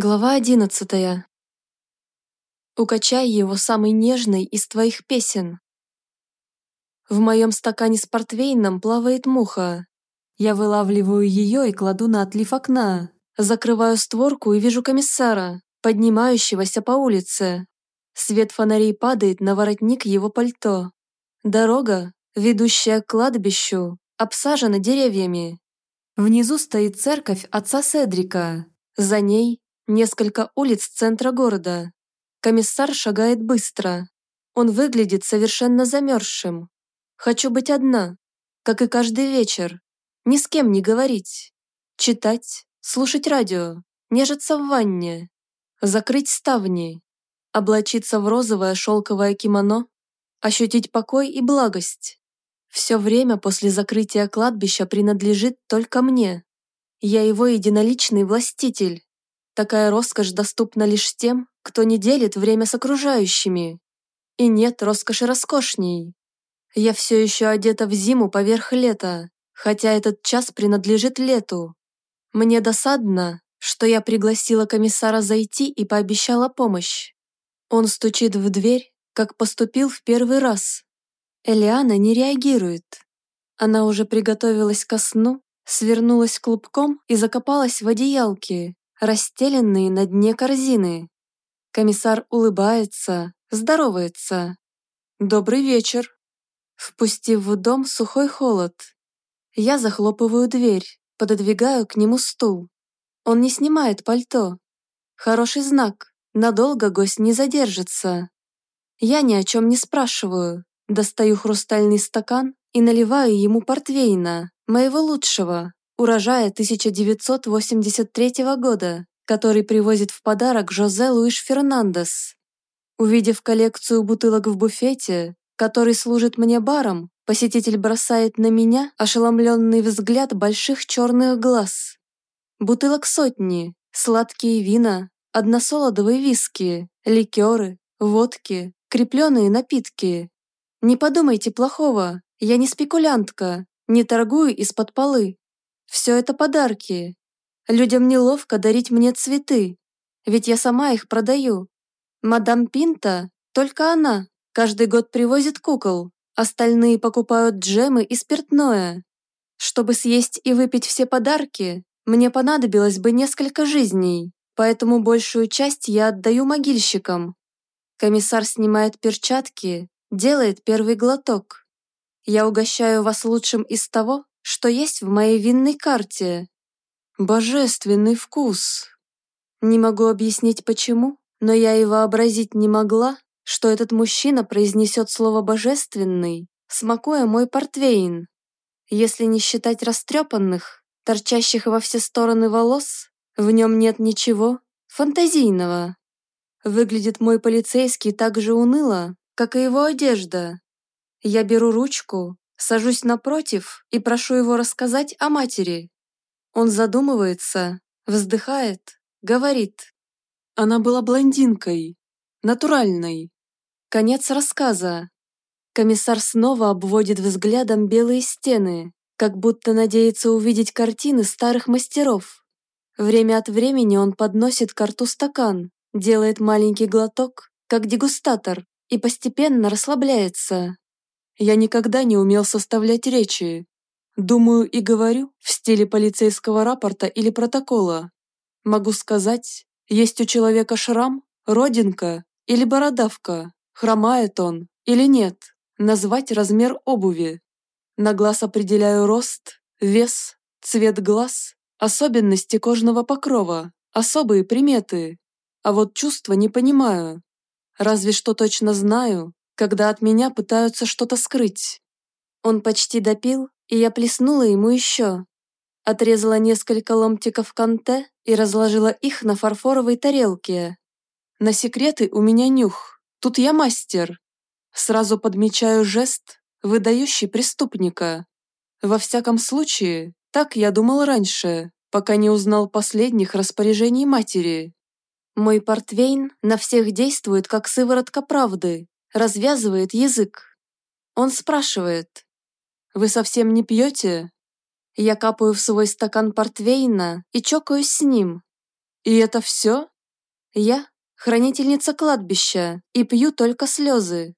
Глава одиннадцатая. Укачай его самый нежный из твоих песен. В моем стакане с портвейном плавает муха. Я вылавливаю ее и кладу на отлив окна. Закрываю створку и вижу комиссара, поднимающегося по улице. Свет фонарей падает на воротник его пальто. Дорога, ведущая к кладбищу, обсажена деревьями. Внизу стоит церковь отца Седрика. За ней Несколько улиц центра города. Комиссар шагает быстро. Он выглядит совершенно замерзшим. Хочу быть одна, как и каждый вечер. Ни с кем не говорить. Читать, слушать радио, нежиться в ванне. Закрыть ставни. Облачиться в розовое шелковое кимоно. Ощутить покой и благость. Все время после закрытия кладбища принадлежит только мне. Я его единоличный властитель. Такая роскошь доступна лишь тем, кто не делит время с окружающими. И нет роскоши роскошней. Я все еще одета в зиму поверх лета, хотя этот час принадлежит лету. Мне досадно, что я пригласила комиссара зайти и пообещала помощь. Он стучит в дверь, как поступил в первый раз. Элиана не реагирует. Она уже приготовилась ко сну, свернулась клубком и закопалась в одеялке, расстеленные на дне корзины. Комиссар улыбается, здоровается. «Добрый вечер!» Впустив в дом сухой холод. Я захлопываю дверь, пододвигаю к нему стул. Он не снимает пальто. Хороший знак, надолго гость не задержится. Я ни о чем не спрашиваю, достаю хрустальный стакан и наливаю ему портвейна, моего лучшего, урожая 1983 года, который привозит в подарок Жозе Луиш Фернандес. Увидев коллекцию бутылок в буфете, который служит мне баром, посетитель бросает на меня ошеломленный взгляд больших черных глаз. Бутылок сотни, сладкие вина, односолодовые виски, ликеры, водки, крепленые напитки. Не подумайте плохого, я не спекулянтка, не торгую из-под полы. Все это подарки. Людям неловко дарить мне цветы, ведь я сама их продаю. Мадам Пинта, только она, каждый год привозит кукол, остальные покупают джемы и спиртное. Чтобы съесть и выпить все подарки, мне понадобилось бы несколько жизней, поэтому большую часть я отдаю могильщикам. Комиссар снимает перчатки, делает первый глоток. Я угощаю вас лучшим из того, что есть в моей винной карте. Божественный вкус. Не могу объяснить почему, но я и вообразить не могла, что этот мужчина произнесет слово «божественный», смакуя мой портвейн. Если не считать растрепанных, торчащих во все стороны волос, в нем нет ничего фантазийного. Выглядит мой полицейский так же уныло, как и его одежда. Я беру ручку, Сажусь напротив и прошу его рассказать о матери. Он задумывается, вздыхает, говорит. Она была блондинкой, натуральной. Конец рассказа. Комиссар снова обводит взглядом белые стены, как будто надеется увидеть картины старых мастеров. Время от времени он подносит к рту стакан, делает маленький глоток, как дегустатор, и постепенно расслабляется. Я никогда не умел составлять речи. Думаю и говорю в стиле полицейского рапорта или протокола. Могу сказать, есть у человека шрам, родинка или бородавка, хромает он или нет, назвать размер обуви. На глаз определяю рост, вес, цвет глаз, особенности кожного покрова, особые приметы. А вот чувства не понимаю. Разве что точно знаю, когда от меня пытаются что-то скрыть. Он почти допил, и я плеснула ему еще. Отрезала несколько ломтиков канте и разложила их на фарфоровой тарелке. На секреты у меня нюх, тут я мастер. Сразу подмечаю жест, выдающий преступника. Во всяком случае, так я думал раньше, пока не узнал последних распоряжений матери. Мой портвейн на всех действует как сыворотка правды, развязывает язык. Он спрашивает, «Вы совсем не пьете?» Я капаю в свой стакан портвейна и чокаюсь с ним. И это все? Я – хранительница кладбища и пью только слезы.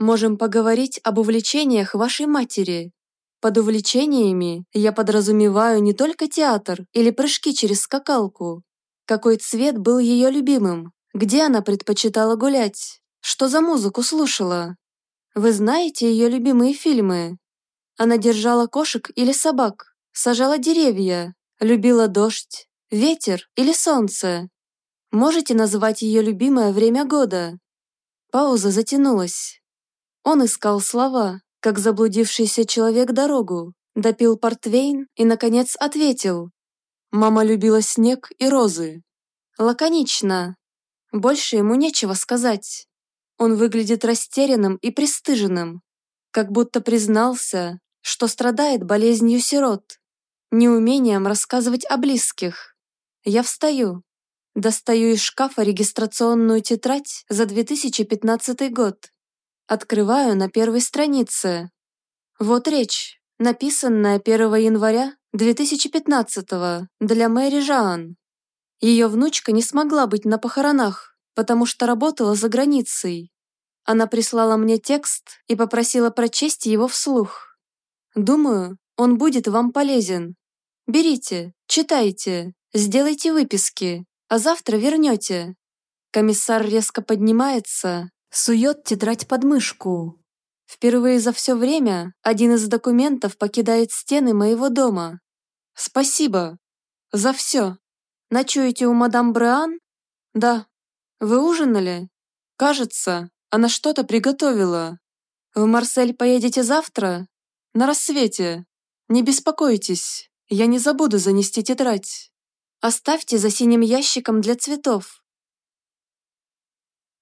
Можем поговорить об увлечениях вашей матери. Под увлечениями я подразумеваю не только театр или прыжки через скакалку. Какой цвет был ее любимым? Где она предпочитала гулять? Что за музыку слушала? Вы знаете ее любимые фильмы? Она держала кошек или собак, сажала деревья, любила дождь, ветер или солнце. Можете назвать ее любимое время года? Пауза затянулась. Он искал слова, как заблудившийся человек дорогу, допил портвейн и, наконец, ответил. Мама любила снег и розы. Лаконично. Больше ему нечего сказать. Он выглядит растерянным и пристыженным, как будто признался, что страдает болезнью сирот, неумением рассказывать о близких. Я встаю, достаю из шкафа регистрационную тетрадь за 2015 год. Открываю на первой странице. Вот речь, написанная 1 января 2015 для Мэри Жаан. Ее внучка не смогла быть на похоронах, потому что работала за границей. Она прислала мне текст и попросила прочесть его вслух. Думаю, он будет вам полезен. Берите, читайте, сделайте выписки, а завтра вернете. Комиссар резко поднимается, сует тетрадь под мышку. Впервые за все время один из документов покидает стены моего дома. Спасибо. За все. Ночуете у мадам Бреан? Да. Вы ужинали? Кажется, она что-то приготовила. В Марсель поедете завтра? На рассвете. Не беспокойтесь, я не забуду занести тетрадь. Оставьте за синим ящиком для цветов.